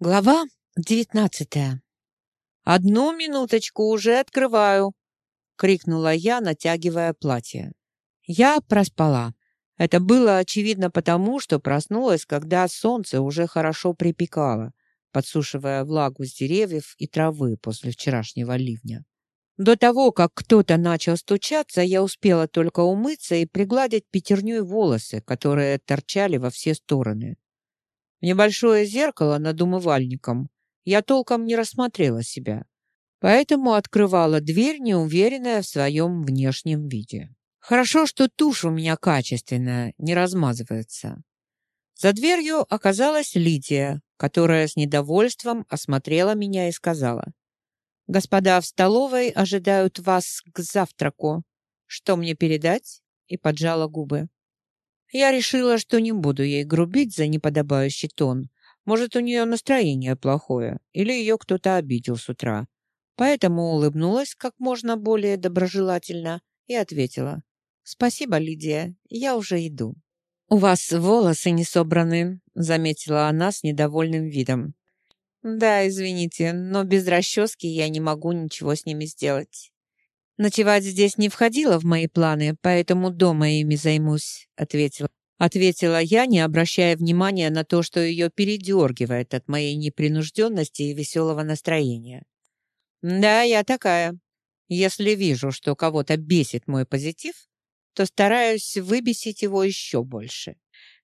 Глава девятнадцатая. «Одну минуточку, уже открываю!» — крикнула я, натягивая платье. Я проспала. Это было очевидно потому, что проснулась, когда солнце уже хорошо припекало, подсушивая влагу с деревьев и травы после вчерашнего ливня. До того, как кто-то начал стучаться, я успела только умыться и пригладить пятерней волосы, которые торчали во все стороны. Небольшое зеркало над умывальником я толком не рассмотрела себя, поэтому открывала дверь, неуверенная в своем внешнем виде. Хорошо, что тушь у меня качественная, не размазывается. За дверью оказалась Лидия, которая с недовольством осмотрела меня и сказала, «Господа в столовой ожидают вас к завтраку. Что мне передать?» и поджала губы. Я решила, что не буду ей грубить за неподобающий тон. Может, у нее настроение плохое, или ее кто-то обидел с утра. Поэтому улыбнулась как можно более доброжелательно и ответила. «Спасибо, Лидия, я уже иду». «У вас волосы не собраны», — заметила она с недовольным видом. «Да, извините, но без расчески я не могу ничего с ними сделать». Ночевать здесь не входило в мои планы, поэтому дома ими займусь, ответила. Ответила я, не обращая внимания на то, что ее передергивает от моей непринужденности и веселого настроения. Да, я такая. Если вижу, что кого-то бесит мой позитив, то стараюсь выбесить его еще больше.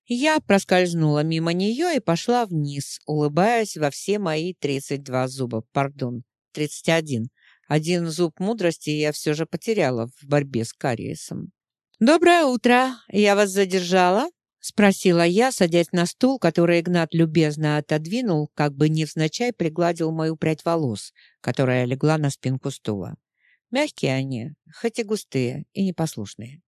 Я проскользнула мимо нее и пошла вниз, улыбаясь во все мои 32 зуба, пардон, 31, один зуб мудрости я все же потеряла в борьбе с кариесом. «Доброе утро! Я вас задержала?» — спросила я, садясь на стул, который Игнат любезно отодвинул, как бы невзначай пригладил мою прядь волос, которая легла на спинку стула. Мягкие они, хоть и густые и непослушные.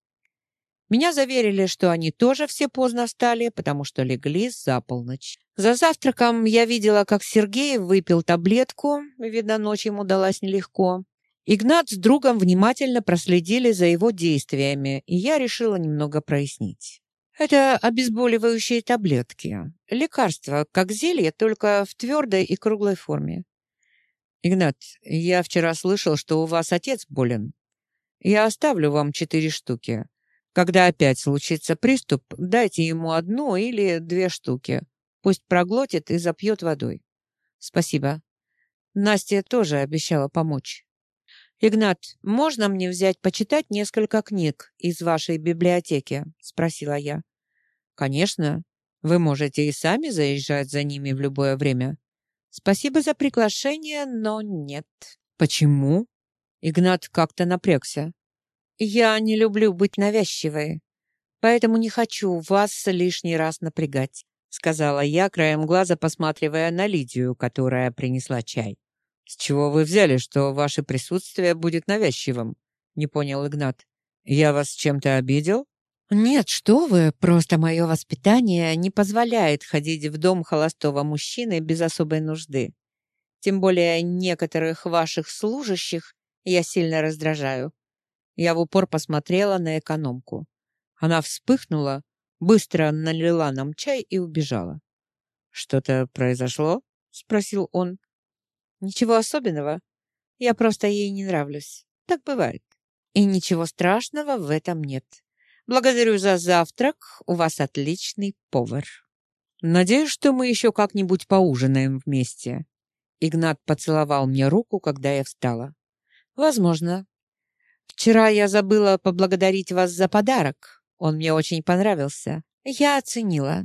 Меня заверили, что они тоже все поздно встали, потому что легли за полночь. За завтраком я видела, как Сергей выпил таблетку, видно, ночь ему далась нелегко. Игнат с другом внимательно проследили за его действиями, и я решила немного прояснить. Это обезболивающие таблетки. Лекарство, как зелье, только в твердой и круглой форме. Игнат, я вчера слышал, что у вас отец болен. Я оставлю вам четыре штуки. Когда опять случится приступ, дайте ему одну или две штуки. Пусть проглотит и запьет водой. Спасибо. Настя тоже обещала помочь. Игнат, можно мне взять почитать несколько книг из вашей библиотеки? Спросила я. Конечно. Вы можете и сами заезжать за ними в любое время. Спасибо за приглашение, но нет. Почему? Игнат как-то напрягся. Я не люблю быть навязчивой, поэтому не хочу вас лишний раз напрягать, сказала я, краем глаза посматривая на Лидию, которая принесла чай. С чего вы взяли, что ваше присутствие будет навязчивым? Не понял Игнат. Я вас чем-то обидел? Нет, что вы, просто мое воспитание не позволяет ходить в дом холостого мужчины без особой нужды. Тем более некоторых ваших служащих я сильно раздражаю. Я в упор посмотрела на экономку. Она вспыхнула, быстро налила нам чай и убежала. «Что-то произошло?» — спросил он. «Ничего особенного. Я просто ей не нравлюсь. Так бывает. И ничего страшного в этом нет. Благодарю за завтрак. У вас отличный повар». «Надеюсь, что мы еще как-нибудь поужинаем вместе». Игнат поцеловал мне руку, когда я встала. «Возможно. Вчера я забыла поблагодарить вас за подарок. Он мне очень понравился. Я оценила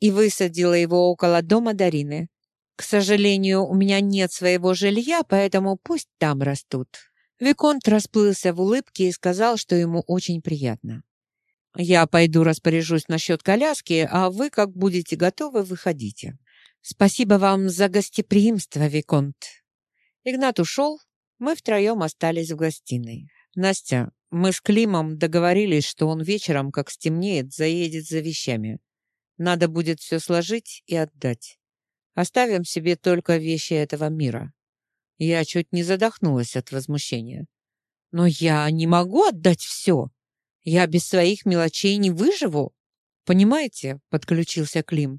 и высадила его около дома Дарины. К сожалению, у меня нет своего жилья, поэтому пусть там растут. Виконт расплылся в улыбке и сказал, что ему очень приятно. Я пойду распоряжусь насчет коляски, а вы, как будете готовы, выходите. Спасибо вам за гостеприимство, Виконт. Игнат ушел, мы втроем остались в гостиной. Настя, мы с Климом договорились, что он вечером, как стемнеет, заедет за вещами. Надо будет все сложить и отдать. Оставим себе только вещи этого мира. Я чуть не задохнулась от возмущения. Но я не могу отдать все. Я без своих мелочей не выживу. Понимаете, подключился Клим.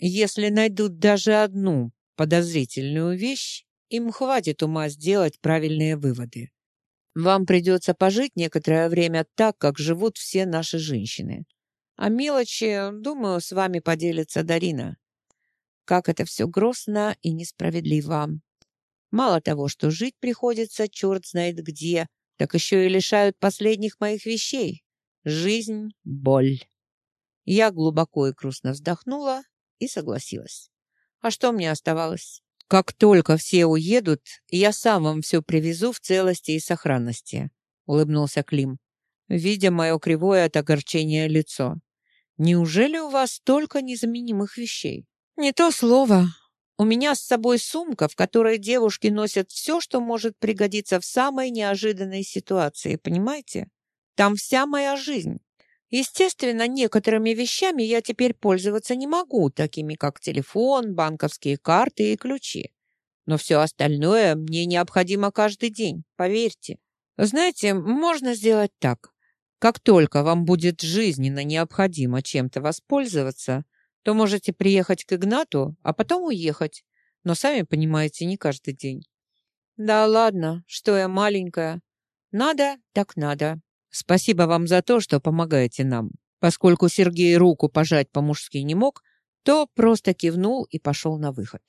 Если найдут даже одну подозрительную вещь, им хватит ума сделать правильные выводы. Вам придется пожить некоторое время так, как живут все наши женщины. А мелочи, думаю, с вами поделится Дарина. Как это все грустно и несправедливо. Мало того, что жить приходится черт знает где, так еще и лишают последних моих вещей. Жизнь — боль. Я глубоко и грустно вздохнула и согласилась. А что мне оставалось? Как только все уедут, я сам вам все привезу в целости и сохранности, улыбнулся Клим, видя мое кривое от огорчения лицо. Неужели у вас столько незаменимых вещей? Не то слово. У меня с собой сумка, в которой девушки носят все, что может пригодиться в самой неожиданной ситуации, понимаете? Там вся моя жизнь. Естественно, некоторыми вещами я теперь пользоваться не могу, такими как телефон, банковские карты и ключи. Но все остальное мне необходимо каждый день, поверьте. Знаете, можно сделать так. Как только вам будет жизненно необходимо чем-то воспользоваться, то можете приехать к Игнату, а потом уехать. Но сами понимаете, не каждый день. Да ладно, что я маленькая. Надо, так надо. Спасибо вам за то, что помогаете нам. Поскольку Сергей руку пожать по-мужски не мог, то просто кивнул и пошел на выход.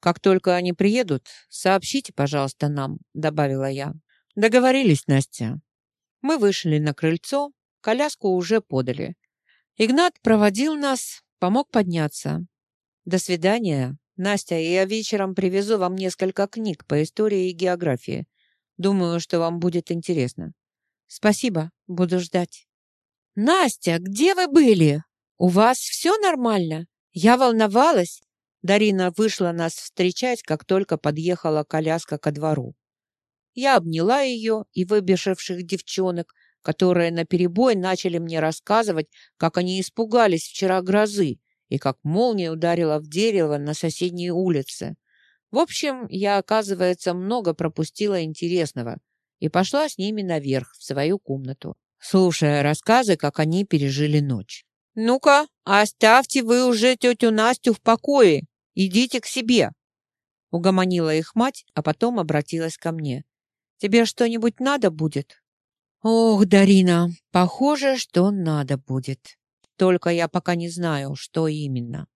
«Как только они приедут, сообщите, пожалуйста, нам», — добавила я. «Договорились, Настя». Мы вышли на крыльцо, коляску уже подали. Игнат проводил нас, помог подняться. «До свидания, Настя, я вечером привезу вам несколько книг по истории и географии. Думаю, что вам будет интересно». Спасибо, буду ждать. Настя, где вы были? У вас все нормально? Я волновалась. Дарина вышла нас встречать, как только подъехала коляска ко двору. Я обняла ее и выбежавших девчонок, которые наперебой начали мне рассказывать, как они испугались вчера грозы и как молния ударила в дерево на соседней улице. В общем, я, оказывается, много пропустила интересного – и пошла с ними наверх, в свою комнату, слушая рассказы, как они пережили ночь. «Ну-ка, оставьте вы уже тетю Настю в покое. Идите к себе!» Угомонила их мать, а потом обратилась ко мне. «Тебе что-нибудь надо будет?» «Ох, Дарина, похоже, что надо будет. Только я пока не знаю, что именно.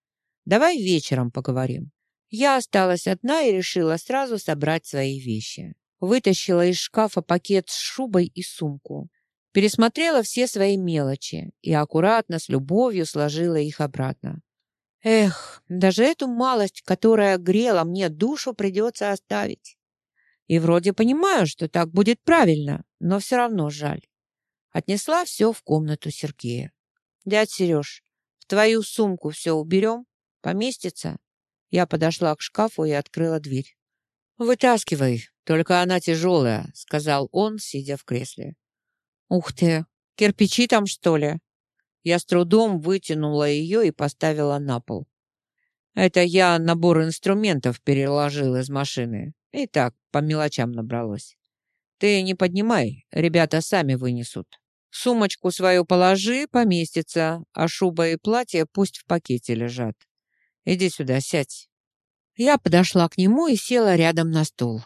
Давай вечером поговорим». Я осталась одна и решила сразу собрать свои вещи. Вытащила из шкафа пакет с шубой и сумку. Пересмотрела все свои мелочи и аккуратно, с любовью сложила их обратно. Эх, даже эту малость, которая грела мне душу, придется оставить. И вроде понимаю, что так будет правильно, но все равно жаль. Отнесла все в комнату Сергея. «Дядь Сереж, в твою сумку все уберем? Поместится?» Я подошла к шкафу и открыла дверь. «Вытаскивай, только она тяжелая», — сказал он, сидя в кресле. «Ух ты! Кирпичи там, что ли?» Я с трудом вытянула ее и поставила на пол. Это я набор инструментов переложил из машины. И так, по мелочам набралось. Ты не поднимай, ребята сами вынесут. Сумочку свою положи, поместится, а шуба и платье пусть в пакете лежат. Иди сюда, сядь. Я подошла к нему и села рядом на стул.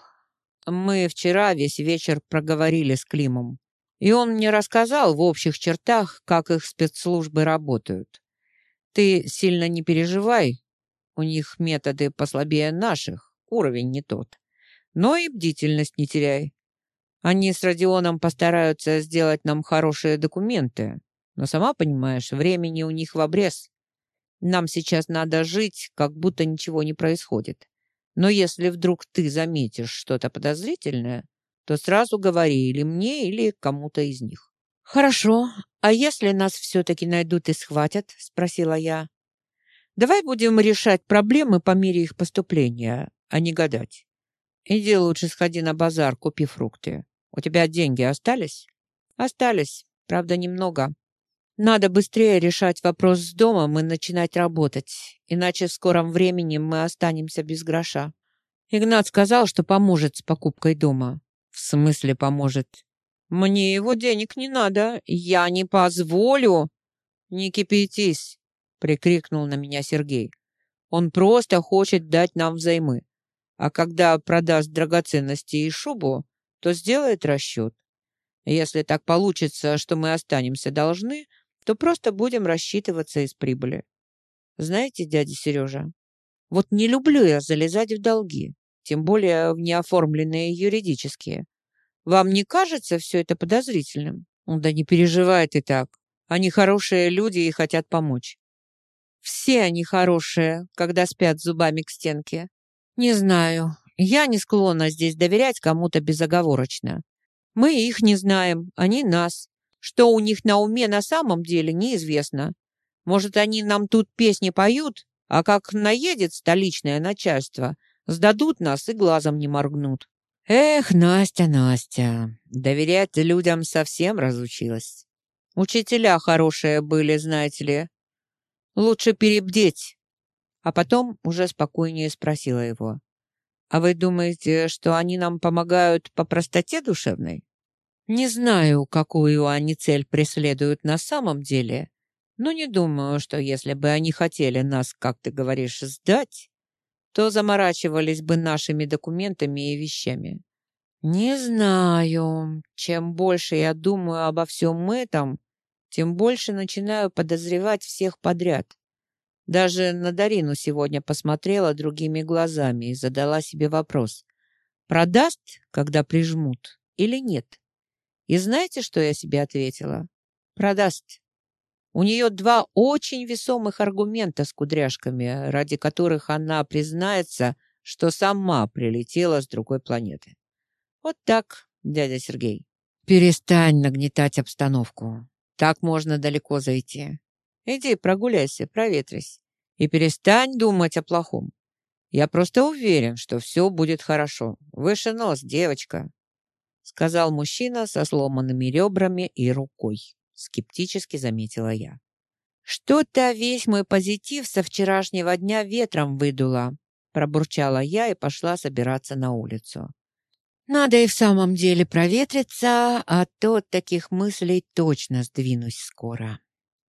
Мы вчера весь вечер проговорили с Климом, и он мне рассказал в общих чертах, как их спецслужбы работают. Ты сильно не переживай, у них методы послабее наших, уровень не тот. Но и бдительность не теряй. Они с Родионом постараются сделать нам хорошие документы, но сама понимаешь, времени у них в обрез. Нам сейчас надо жить, как будто ничего не происходит. Но если вдруг ты заметишь что-то подозрительное, то сразу говори или мне, или кому-то из них. Хорошо. А если нас все-таки найдут и схватят? Спросила я. Давай будем решать проблемы по мере их поступления, а не гадать. Иди лучше сходи на базар, купи фрукты. У тебя деньги остались? Остались, правда, немного. Надо быстрее решать вопрос с домом и начинать работать, иначе в скором времени мы останемся без гроша. Игнат сказал, что поможет с покупкой дома. В смысле поможет? Мне его денег не надо, я не позволю. Не кипятись, прикрикнул на меня Сергей. Он просто хочет дать нам взаймы. А когда продаст драгоценности и шубу, то сделает расчет. Если так получится, что мы останемся должны, то просто будем рассчитываться из прибыли. Знаете, дядя Сережа, вот не люблю я залезать в долги, тем более в неоформленные юридические. Вам не кажется все это подозрительным? Да не переживай ты так. Они хорошие люди и хотят помочь. Все они хорошие, когда спят зубами к стенке. Не знаю, я не склонна здесь доверять кому-то безоговорочно. Мы их не знаем, они нас. Что у них на уме на самом деле, неизвестно. Может, они нам тут песни поют, а как наедет столичное начальство, сдадут нас и глазом не моргнут. Эх, Настя, Настя, доверять людям совсем разучилась. Учителя хорошие были, знаете ли. Лучше перебдеть. А потом уже спокойнее спросила его. А вы думаете, что они нам помогают по простоте душевной? Не знаю, какую они цель преследуют на самом деле, но не думаю, что если бы они хотели нас, как ты говоришь, сдать, то заморачивались бы нашими документами и вещами. Не знаю. Чем больше я думаю обо всем этом, тем больше начинаю подозревать всех подряд. Даже на Дарину сегодня посмотрела другими глазами и задала себе вопрос. Продаст, когда прижмут, или нет? И знаете, что я себе ответила? Продаст. У нее два очень весомых аргумента с кудряшками, ради которых она признается, что сама прилетела с другой планеты. Вот так, дядя Сергей. Перестань нагнетать обстановку. Так можно далеко зайти. Иди прогуляйся, проветрись и перестань думать о плохом. Я просто уверен, что все будет хорошо. Выше нос, девочка, сказал мужчина со сломанными ребрами и рукой скептически заметила я. Что-то весь мой позитив со вчерашнего дня ветром выдуло, пробурчала я и пошла собираться на улицу. Надо и в самом деле проветриться, а то от таких мыслей точно сдвинусь скоро.